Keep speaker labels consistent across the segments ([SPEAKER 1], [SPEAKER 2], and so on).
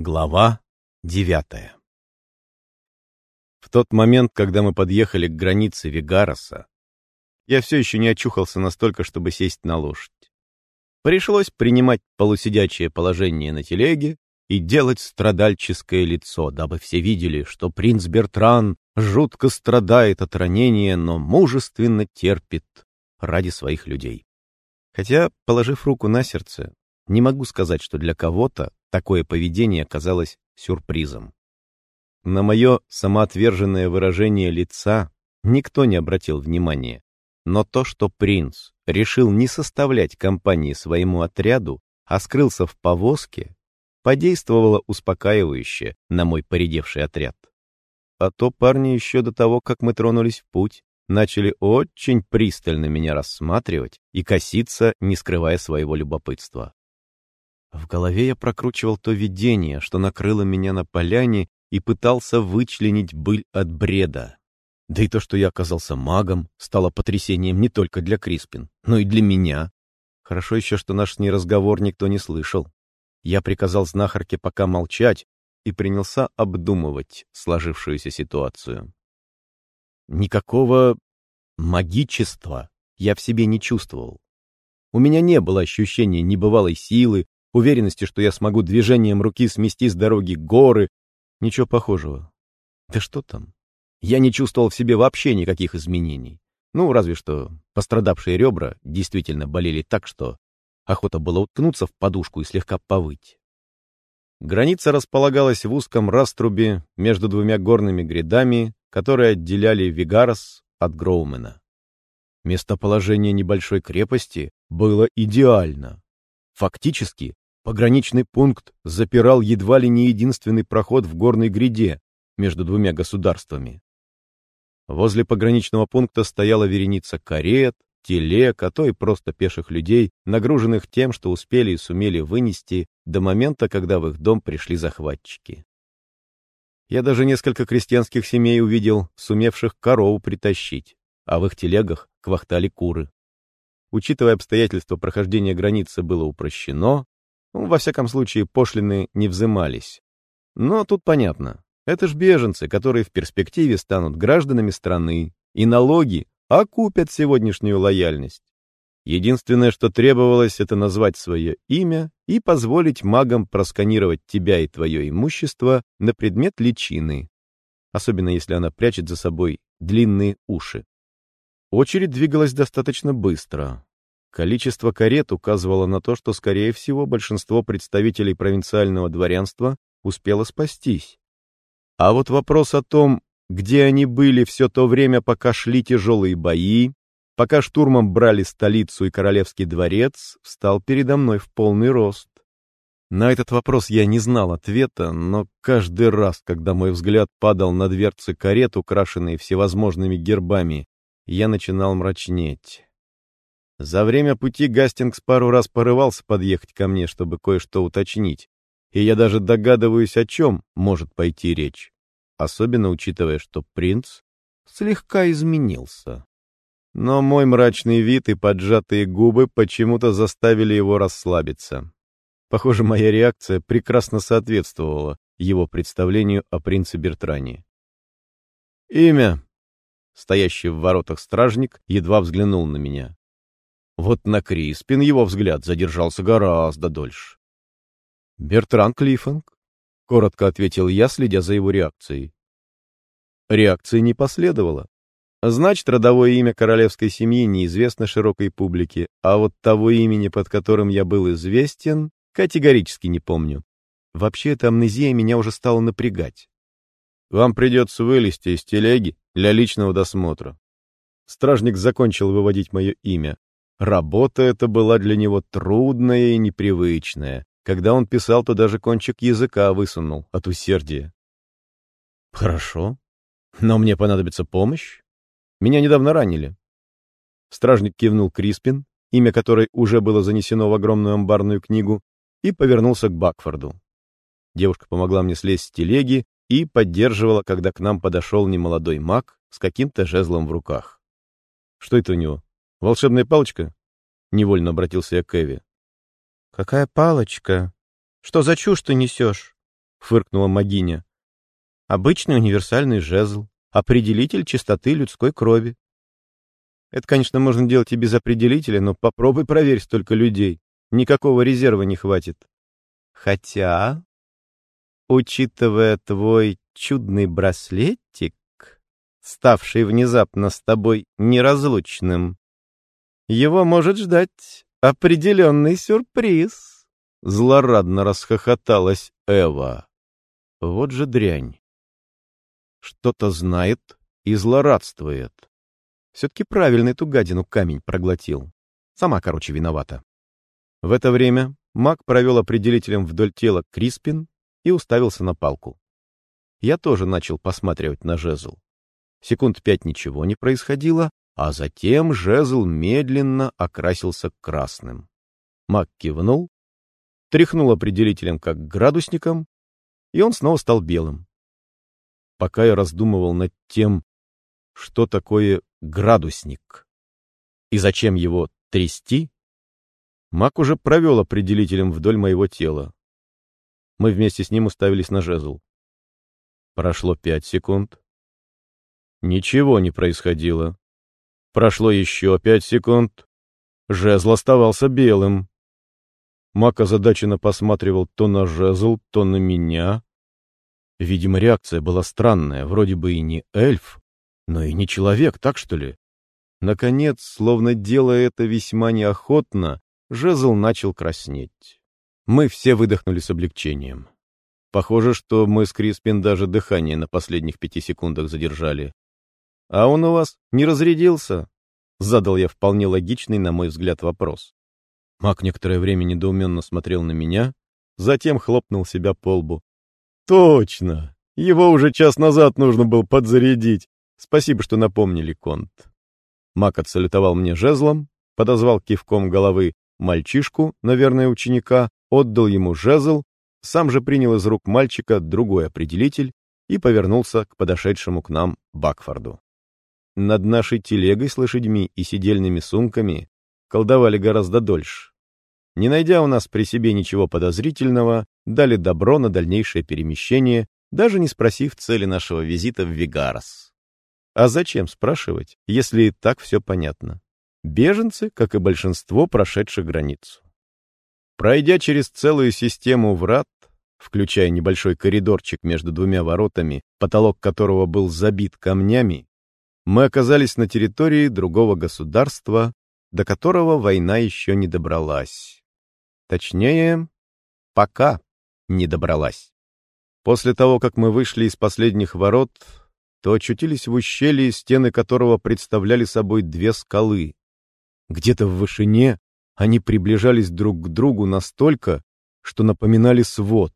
[SPEAKER 1] Глава девятая В тот момент, когда мы подъехали к границе Вегароса, я все еще не очухался настолько, чтобы сесть на лошадь. Пришлось принимать полусидячее положение на телеге и делать страдальческое лицо, дабы все видели, что принц Бертран жутко страдает от ранения, но мужественно терпит ради своих людей. Хотя, положив руку на сердце, не могу сказать, что для кого-то Такое поведение казалось сюрпризом. На мое самоотверженное выражение лица никто не обратил внимания, но то, что принц решил не составлять компании своему отряду, а скрылся в повозке, подействовало успокаивающе на мой поредевший отряд. А то парни еще до того, как мы тронулись в путь, начали очень пристально меня рассматривать и коситься, не скрывая своего любопытства. В голове я прокручивал то видение, что накрыло меня на поляне, и пытался вычленить быль от бреда. Да и то, что я оказался магом, стало потрясением не только для Криспин, но и для меня. Хорошо еще, что наш с ней разговор никто не слышал. Я приказал знахарке пока молчать и принялся обдумывать сложившуюся ситуацию. Никакого магичества я в себе не чувствовал. У меня не было ощущения небывалой силы, уверенности, что я смогу движением руки смести с дороги горы. Ничего похожего. Да что там? Я не чувствовал в себе вообще никаких изменений. Ну, разве что пострадавшие ребра действительно болели так, что охота было уткнуться в подушку и слегка повыть. Граница располагалась в узком раструбе между двумя горными грядами, которые отделяли Вигарос от Гроумена. Местоположение небольшой крепости было идеально. Фактически, Пограничный пункт запирал едва ли не единственный проход в горной гряде между двумя государствами. Возле пограничного пункта стояла вереница карет, телег, а то и просто пеших людей, нагруженных тем, что успели и сумели вынести до момента, когда в их дом пришли захватчики. Я даже несколько крестьянских семей увидел, сумевших корову притащить, а в их телегах квахтали куры. Учитывая обстоятельства прохождения границы было упрощено, во всяком случае, пошлины не взымались. Но тут понятно. Это ж беженцы, которые в перспективе станут гражданами страны, и налоги окупят сегодняшнюю лояльность. Единственное, что требовалось, это назвать свое имя и позволить магам просканировать тебя и твое имущество на предмет личины, особенно если она прячет за собой длинные уши. Очередь двигалась достаточно быстро. Количество карет указывало на то, что, скорее всего, большинство представителей провинциального дворянства успело спастись. А вот вопрос о том, где они были все то время, пока шли тяжелые бои, пока штурмом брали столицу и королевский дворец, встал передо мной в полный рост. На этот вопрос я не знал ответа, но каждый раз, когда мой взгляд падал на дверцы карет, украшенные всевозможными гербами, я начинал мрачнеть. За время пути Гастингс пару раз порывался подъехать ко мне, чтобы кое-что уточнить, и я даже догадываюсь, о чем может пойти речь, особенно учитывая, что принц слегка изменился. Но мой мрачный вид и поджатые губы почему-то заставили его расслабиться. Похоже, моя реакция прекрасно соответствовала его представлению о принце Бертране. «Имя?» Стоящий в воротах стражник едва взглянул на меня. Вот на Криспин его взгляд задержался гораздо дольше. «Бертран Клиффинг», — коротко ответил я, следя за его реакцией. Реакции не последовало. Значит, родовое имя королевской семьи неизвестно широкой публике, а вот того имени, под которым я был известен, категорически не помню. Вообще, эта амнезия меня уже стала напрягать. Вам придется вылезти из телеги для личного досмотра. Стражник закончил выводить мое имя. Работа эта была для него трудная и непривычная. Когда он писал, то даже кончик языка высунул от усердия. «Хорошо. Но мне понадобится помощь. Меня недавно ранили». Стражник кивнул Криспин, имя которой уже было занесено в огромную амбарную книгу, и повернулся к Бакфорду. Девушка помогла мне слезть с телеги и поддерживала, когда к нам подошел немолодой маг с каким-то жезлом в руках. «Что это у него?» Волшебная палочка?» — невольно обратился я к Эви.
[SPEAKER 2] «Какая палочка? Что за чушь ты несешь?»
[SPEAKER 1] фыркнула Магиня. Обычный универсальный жезл, определитель чистоты людской крови. Это, конечно, можно делать и без определителя, но попробуй проверь столько людей. Никакого резерва не хватит. Хотя, учитывая твой чудный браслетик, ставший внезапно с тобой неразлучным, его может ждать определенный сюрприз. Злорадно расхохоталась Эва. Вот же дрянь. Что-то знает и злорадствует. Все-таки правильно эту гадину камень проглотил. Сама, короче, виновата. В это время маг провел определителем вдоль тела Криспин и уставился на палку. Я тоже начал посматривать на жезл. Секунд пять ничего не происходило, а затем жезл медленно окрасился красным. Маг кивнул, тряхнул определителем как градусником, и он снова стал белым. Пока я раздумывал над тем, что такое градусник и зачем его трясти, маг уже провел определителем вдоль моего тела. Мы вместе с ним уставились на жезл. Прошло пять секунд. Ничего не происходило. Прошло еще пять секунд. Жезл оставался белым. Мак озадаченно посматривал то на жезл, то на меня. Видимо, реакция была странная, вроде бы и не эльф, но и не человек, так что ли? Наконец, словно делая это весьма неохотно, жезл начал краснеть. Мы все выдохнули с облегчением. Похоже, что мы с Криспин даже дыхание на последних пяти секундах задержали. «А он у вас не разрядился?» — задал я вполне логичный, на мой взгляд, вопрос. Мак некоторое время недоуменно смотрел на меня, затем хлопнул себя по лбу. «Точно! Его уже час назад нужно было подзарядить. Спасибо, что напомнили, Конт». Мак отсалютовал мне жезлом, подозвал кивком головы мальчишку, наверное, ученика, отдал ему жезл сам же принял из рук мальчика другой определитель и повернулся к подошедшему к нам Бакфорду. Над нашей телегой с лошадьми и сидельными сумками колдовали гораздо дольше. Не найдя у нас при себе ничего подозрительного, дали добро на дальнейшее перемещение, даже не спросив цели нашего визита в Вигарос. А зачем спрашивать, если и так все понятно? Беженцы, как и большинство, прошедших границу. Пройдя через целую систему врат, включая небольшой коридорчик между двумя воротами, потолок которого был забит камнями, мы оказались на территории другого государства, до которого война еще не добралась. Точнее, пока не добралась. После того, как мы вышли из последних ворот, то очутились в ущелье, стены которого представляли собой две скалы. Где-то в вышине они приближались друг к другу настолько, что напоминали свод.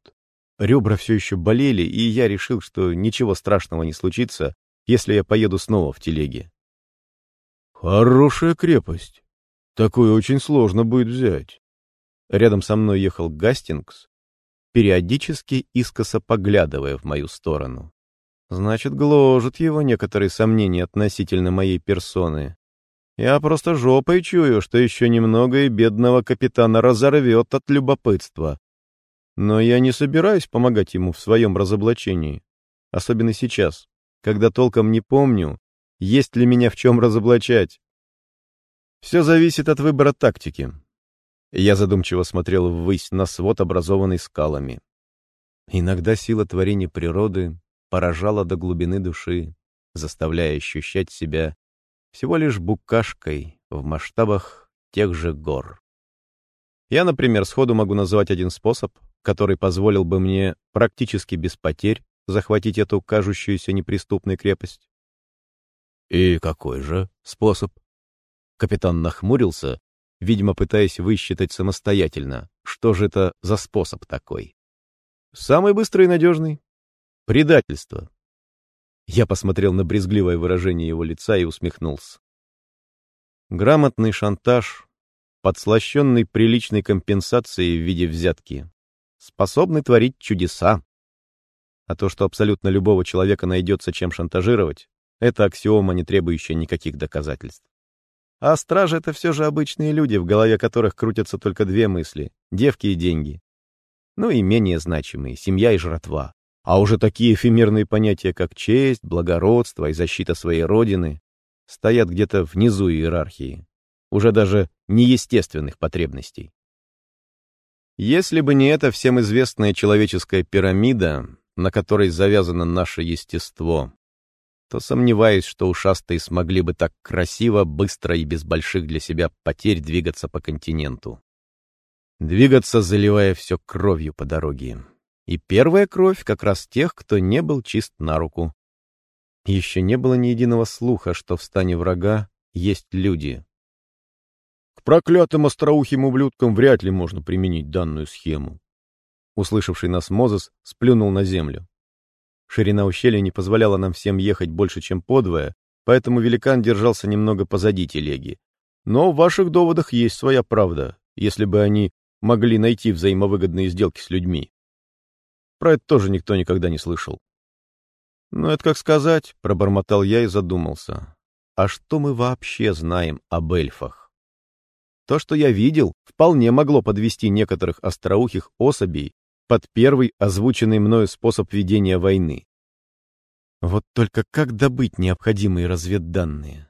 [SPEAKER 1] Ребра все еще болели, и я решил, что ничего страшного не случится, если я поеду снова в телеге. «Хорошая крепость. Такую очень сложно будет взять». Рядом со мной ехал Гастингс, периодически искоса поглядывая в мою сторону. Значит, гложет его некоторые сомнения относительно моей персоны. Я просто жопой чую, что еще немного и бедного капитана разорвет от любопытства. Но я не собираюсь помогать ему в своем разоблачении. Особенно сейчас, когда толком не помню, есть ли меня в чем разоблачать. Все зависит от выбора тактики. Я задумчиво смотрел ввысь на свод, образованный скалами. Иногда сила творения природы поражала до глубины души, заставляя ощущать себя всего лишь букашкой в масштабах тех же гор. Я, например, сходу могу назвать один способ, который позволил бы мне практически без потерь захватить эту кажущуюся неприступной крепость. «И какой же способ?» Капитан нахмурился, видимо, пытаясь высчитать самостоятельно, что же это за способ такой. «Самый быстрый и надежный. Предательство. Я посмотрел на брезгливое выражение его лица и усмехнулся. Грамотный шантаж, подслащенный приличной компенсацией в виде взятки, способный творить чудеса. А то, что абсолютно любого человека найдется чем шантажировать, это аксиома, не требующая никаких доказательств. А стражи — это все же обычные люди, в голове которых крутятся только две мысли — девки и деньги. ну и менее значимые — семья и жратва. А уже такие эфемерные понятия, как честь, благородство и защита своей родины, стоят где-то внизу иерархии, уже даже неестественных потребностей. Если бы не эта всем известная человеческая пирамида, на которой завязано наше естество, то сомневаюсь, что ушастые смогли бы так красиво, быстро и без больших для себя потерь двигаться по континенту. Двигаться, заливая все кровью по дороге. И первая кровь как раз тех, кто не был чист на руку. Еще не было ни единого слуха, что в стане врага есть люди. К проклятым остроухим ублюдкам вряд ли можно применить данную схему. Услышавший нас Мозес сплюнул на землю. Ширина ущелья не позволяла нам всем ехать больше, чем подвое, поэтому великан держался немного позади телеги. Но в ваших доводах есть своя правда, если бы они могли найти взаимовыгодные сделки с людьми. Про это тоже никто никогда не слышал. «Ну, это как сказать», — пробормотал я и задумался. «А что мы вообще знаем об эльфах?» То, что я видел, вполне могло подвести некоторых остроухих особей под первый озвученный мною способ ведения войны. Вот только как добыть необходимые разведданные?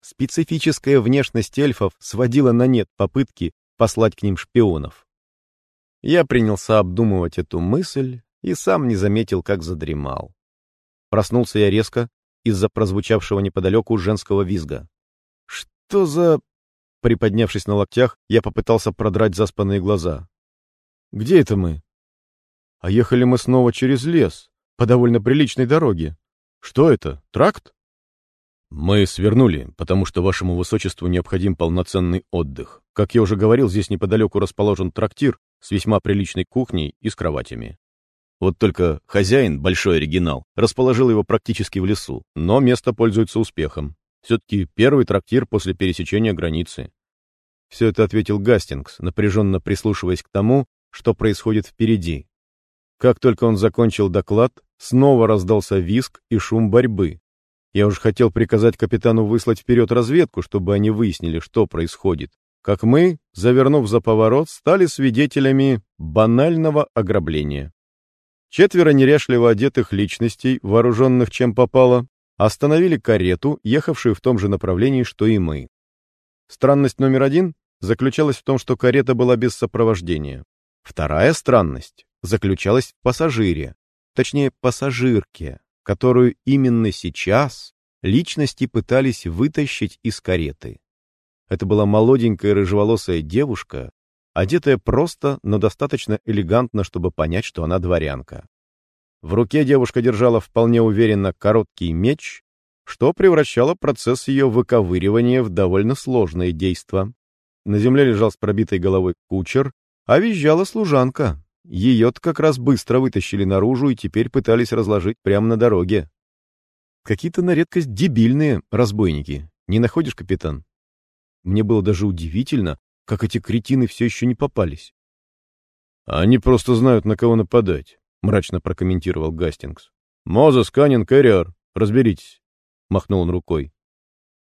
[SPEAKER 1] Специфическая внешность эльфов сводила на нет попытки послать к ним шпионов. Я принялся обдумывать эту мысль и сам не заметил, как задремал. Проснулся я резко из-за прозвучавшего неподалеку женского визга. «Что за...» Приподнявшись на локтях, я попытался продрать заспанные глаза. «Где это мы?» А ехали мы снова через лес, по довольно приличной дороге. Что это, тракт? Мы свернули, потому что вашему высочеству необходим полноценный отдых. Как я уже говорил, здесь неподалеку расположен трактир с весьма приличной кухней и с кроватями. Вот только хозяин, большой оригинал, расположил его практически в лесу, но место пользуется успехом. Все-таки первый трактир после пересечения границы. Все это ответил Гастингс, напряженно прислушиваясь к тому, что происходит впереди, как только он закончил доклад, снова раздался виск и шум борьбы. Я уж хотел приказать капитану выслать вперед разведку, чтобы они выяснили, что происходит. Как мы, завернув за поворот, стали свидетелями банального ограбления. Четверо неряшливо одетых личностей, вооруженных чем попало, остановили карету, ехавшую в том же направлении, что и мы. Странность номер один заключалась в том, что карета была без сопровождения. Вторая странность заключалась в пассажире, точнее пассажирке, которую именно сейчас личности пытались вытащить из кареты. Это была молоденькая рыжеволосая девушка, одетая просто, но достаточно элегантно, чтобы понять, что она дворянка. В руке девушка держала вполне уверенно короткий меч, что превращало процесс ее выковыривания в довольно сложное действо. На земле лежал с пробитой головой кучер, а визжала служанка, ее-то как раз быстро вытащили наружу и теперь пытались разложить прямо на дороге. Какие-то на редкость дебильные разбойники. Не находишь, капитан? Мне было даже удивительно, как эти кретины все еще не попались. «Они просто знают, на кого нападать», — мрачно прокомментировал Гастингс. «Мозес, Канин, Кэрриор, разберитесь», — махнул он рукой.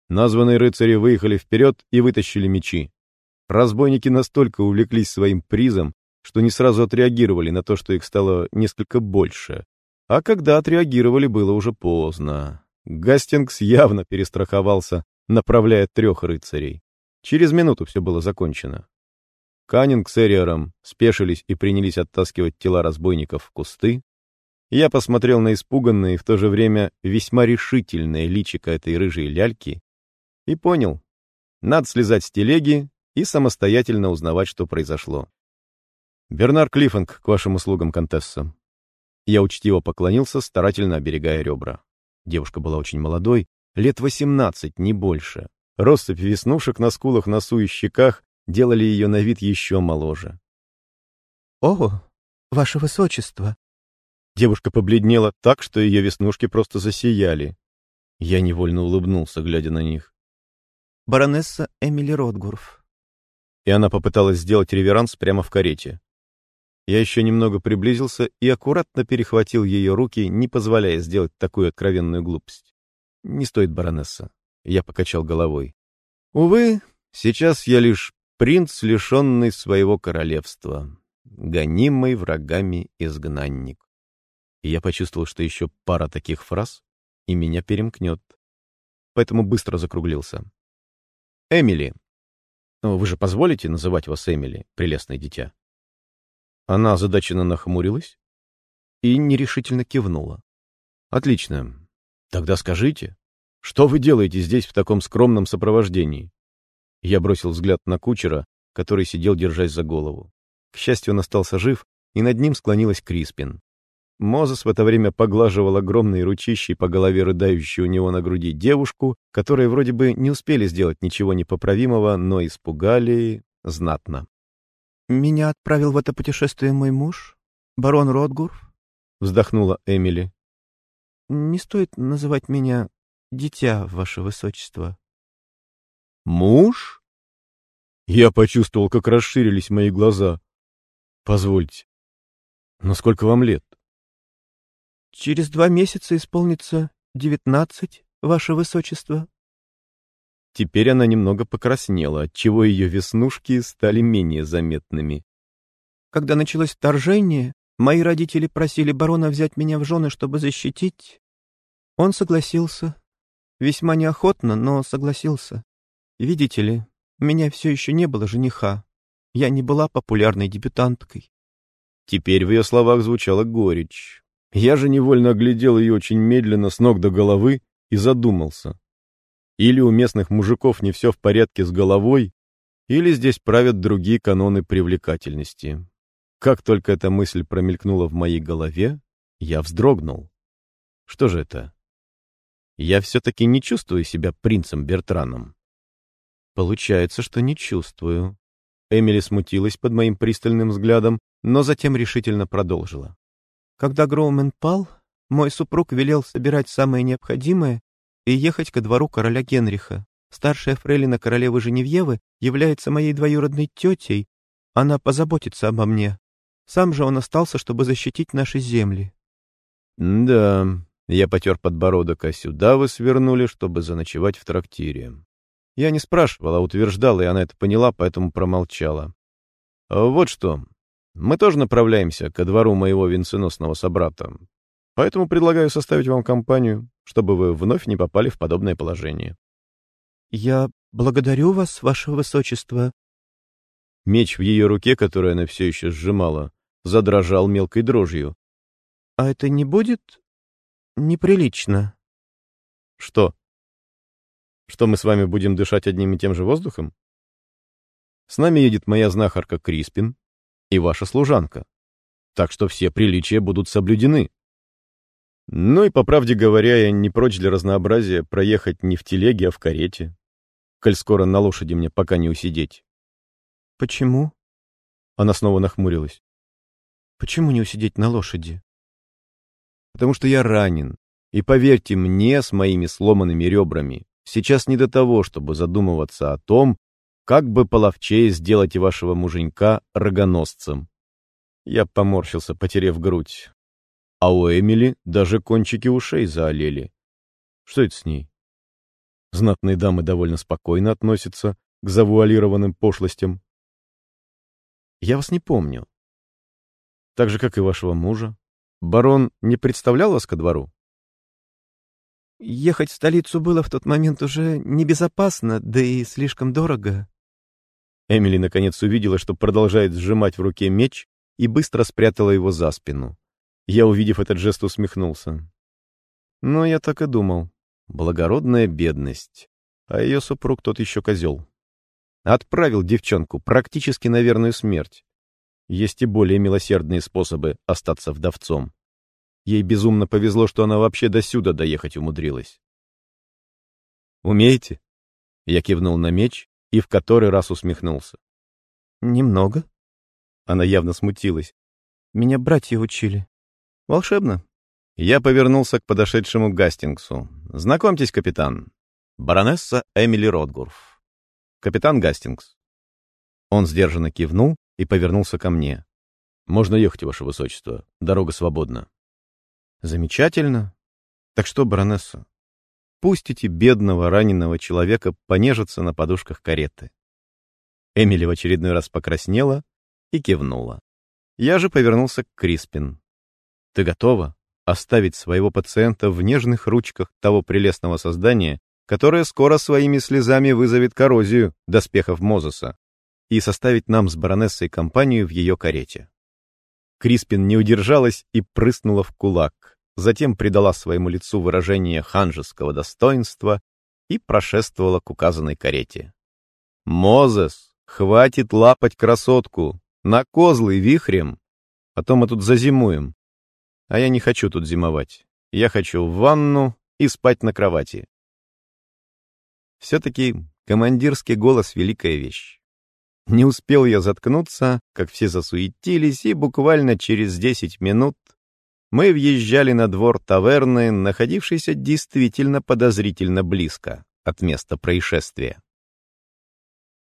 [SPEAKER 1] Названные рыцари выехали вперед и вытащили мечи. Разбойники настолько увлеклись своим призом, что не сразу отреагировали на то, что их стало несколько больше. А когда отреагировали, было уже поздно. Гастингс явно перестраховался, направляя трех рыцарей. Через минуту все было закончено. Каннинг с Эриором спешились и принялись оттаскивать тела разбойников в кусты. Я посмотрел на испуганное и в то же время весьма решительное личико этой рыжей ляльки и понял, надо слезать с телеги и самостоятельно узнавать, что произошло. «Бернар Клиффинг, к вашим услугам, контесса». Я учтиво поклонился, старательно оберегая ребра. Девушка была очень молодой, лет восемнадцать, не больше. Россыпь веснушек на скулах, носу и щеках делали ее на вид еще моложе.
[SPEAKER 2] «О, ваше высочество!»
[SPEAKER 1] Девушка побледнела так, что ее веснушки просто засияли. Я невольно улыбнулся, глядя на них.
[SPEAKER 2] «Баронесса Эмили Ротгурф».
[SPEAKER 1] И она попыталась сделать реверанс прямо в карете. Я еще немного приблизился и аккуратно перехватил ее руки, не позволяя сделать такую откровенную глупость. «Не стоит, баронесса», — я покачал головой. «Увы, сейчас я лишь принц, лишенный своего королевства. гонимый врагами изгнанник. И я почувствовал, что еще пара таких фраз, и меня перемкнет. Поэтому быстро закруглился. «Эмили!» «Вы же позволите называть вас Эмили, прелестное дитя?» Она озадаченно нахмурилась и нерешительно кивнула. «Отлично. Тогда скажите, что вы делаете здесь в таком скромном сопровождении?» Я бросил взгляд на кучера, который сидел, держась за голову. К счастью, он остался жив, и над ним склонилась Криспин. Мозес в это время поглаживал огромные ручищей по голове рыдающей у него на груди девушку, которые вроде бы не успели сделать ничего непоправимого, но испугали знатно.
[SPEAKER 2] «Меня отправил в это путешествие мой муж, барон Ротгурф», — вздохнула Эмили. «Не стоит называть меня дитя, ваше высочество».
[SPEAKER 1] «Муж?» Я почувствовал, как расширились мои глаза. «Позвольте, но сколько вам лет?»
[SPEAKER 2] Через два месяца исполнится девятнадцать, ваше высочество.
[SPEAKER 1] Теперь она немного покраснела, отчего ее веснушки стали менее заметными.
[SPEAKER 2] Когда началось вторжение, мои родители просили барона взять меня в жены, чтобы защитить. Он согласился. Весьма неохотно, но согласился. Видите ли, у меня все еще не было жениха. Я не была популярной дебютанткой.
[SPEAKER 1] Теперь в ее словах звучала горечь. Я же невольно оглядел ее очень медленно с ног до головы и задумался. Или у местных мужиков не все в порядке с головой, или здесь правят другие каноны привлекательности. Как только эта мысль промелькнула в моей голове, я вздрогнул. Что же это? Я все-таки не чувствую себя принцем Бертраном. Получается, что не чувствую. Эмили смутилась под моим пристальным взглядом, но затем решительно продолжила.
[SPEAKER 2] Когда Гроумен пал, мой супруг велел собирать самое необходимое и ехать ко двору короля Генриха. Старшая фрейлина королевы Женевьевы является моей двоюродной тетей. Она позаботится обо мне. Сам же он остался, чтобы защитить наши земли.
[SPEAKER 1] — Да, я потер подбородок, а сюда вы свернули, чтобы заночевать в трактире. Я не спрашивала, а утверждала, и она это поняла, поэтому промолчала. — Вот что, мы тоже направляемся ко двору моего венценосного собрата. Поэтому предлагаю составить вам компанию, чтобы вы вновь не попали в подобное положение.
[SPEAKER 2] Я благодарю вас, ваше высочество.
[SPEAKER 1] Меч в ее руке, который она все еще сжимала, задрожал мелкой дрожью.
[SPEAKER 2] А это не будет неприлично?
[SPEAKER 1] Что? Что мы с вами будем дышать одним и тем же воздухом? С нами едет моя знахарка Криспин, и ваша служанка. Так что все приличия будут соблюдены. Ну и, по правде говоря, я не прочь для разнообразия проехать не в телеге, а в карете. Коль скоро на лошади мне пока не усидеть.
[SPEAKER 2] Почему?
[SPEAKER 1] Она снова нахмурилась.
[SPEAKER 2] Почему не усидеть на лошади?
[SPEAKER 1] Потому что я ранен. И поверьте мне, с моими сломанными ребрами, сейчас не до того, чтобы задумываться о том, как бы половчее сделать вашего муженька рогоносцем. Я поморщился, потеряв грудь. А у Эмили даже кончики ушей заолели. Что это с ней? Знатные дамы довольно спокойно относятся к завуалированным пошлостям. Я вас не помню. Так же, как и вашего мужа. Барон не представлял вас ко двору?
[SPEAKER 2] Ехать в столицу было в тот момент уже небезопасно, да и слишком дорого.
[SPEAKER 1] Эмили наконец увидела, что продолжает сжимать в руке меч, и быстро спрятала его за спину. Я, увидев этот жест, усмехнулся. Но я так и думал. Благородная бедность. А ее супруг тот еще козел. Отправил девчонку практически на верную смерть. Есть и более милосердные способы остаться вдовцом. Ей безумно повезло, что она вообще до сюда доехать умудрилась. «Умеете?» Я кивнул на меч, и в который раз усмехнулся.
[SPEAKER 2] «Немного».
[SPEAKER 1] Она явно смутилась.
[SPEAKER 2] «Меня братья учили».
[SPEAKER 1] «Волшебно». Я повернулся к подошедшему Гастингсу. «Знакомьтесь, капитан. Баронесса Эмили Ротгурф. Капитан Гастингс». Он сдержанно кивнул и повернулся ко мне. «Можно ехать, ваше высочество. Дорога свободна». «Замечательно. Так что, баронесса, Пустите бедного раненого человека понежиться на подушках кареты. Эмили в очередной раз покраснела и кивнула. Я же повернулся к Криспин. «Ты готова оставить своего пациента в нежных ручках того прелестного создания, которое скоро своими слезами вызовет коррозию доспехов Мозеса, и составить нам с баронессой компанию в ее карете?» Криспин не удержалась и прыснула в кулак, затем придала своему лицу выражение ханжеского достоинства и прошествовала к указанной карете. «Мозес, хватит лапать красотку! На козлы вихрем! А то мы тут зазимуем. А я не хочу тут зимовать. Я хочу в ванну и спать на кровати». Все-таки командирский голос — великая вещь. Не успел я заткнуться, как все засуетились, и буквально через десять минут мы въезжали на двор таверны, находившейся действительно подозрительно близко от места происшествия.